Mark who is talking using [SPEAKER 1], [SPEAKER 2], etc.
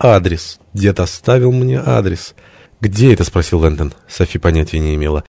[SPEAKER 1] «Адрес. Дед оставил мне адрес». «Где это?» — спросил Лэндон. Софи понятия не имела.